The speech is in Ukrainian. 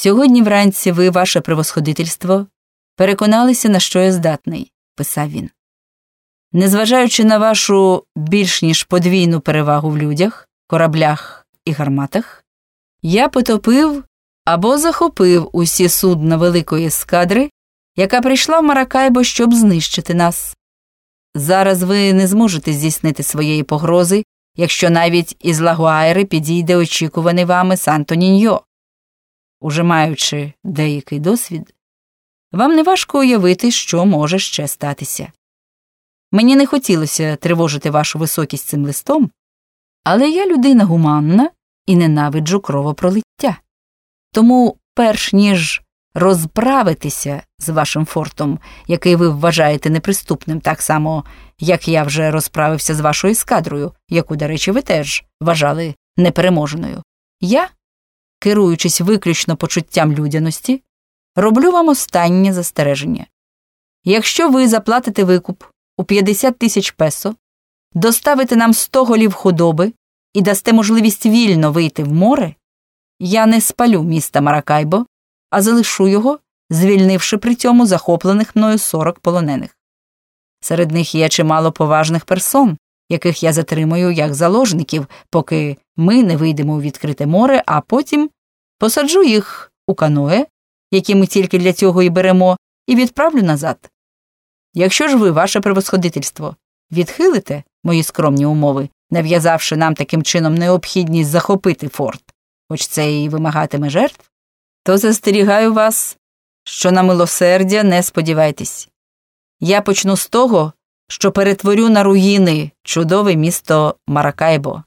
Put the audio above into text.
Сьогодні вранці ви, ваше превосходительство, переконалися, на що я здатний, писав він. Незважаючи на вашу більш ніж подвійну перевагу в людях, кораблях і гарматах, я потопив або захопив усі судна великої ескадри, яка прийшла в Маракайбо, щоб знищити нас. Зараз ви не зможете здійснити своєї погрози, якщо навіть із Лагуайри підійде очікуваний вами Санто Ніньо. Уже маючи деякий досвід, вам не важко уявити, що може ще статися. Мені не хотілося тривожити вашу високість цим листом, але я людина гуманна і ненавиджу кровопролиття. Тому, перш ніж розправитися з вашим фортом, який ви вважаєте неприступним, так само, як я вже розправився з вашою ескадрою, яку, до речі, ви теж вважали непереможеною, я, керуючись виключно почуттям людяності, роблю вам останнє застереження. Якщо ви заплатите викуп у 50 тисяч песо, доставите нам 100 голів худоби і дасте можливість вільно вийти в море, я не спалю міста Маракайбо, а залишу його, звільнивши при цьому захоплених мною 40 полонених. Серед них є чимало поважних персон, яких я затримую як заложників, поки ми не вийдемо у відкрите море, а потім посаджу їх у каное, які ми тільки для цього і беремо, і відправлю назад. Якщо ж ви, ваше превосходительство, відхилите мої скромні умови, нав'язавши нам таким чином необхідність захопити форт, хоч це і вимагатиме жертв, то застерігаю вас, що на милосердя не сподівайтесь. Я почну з того, що перетворю на руїни чудове місто Маракайбо.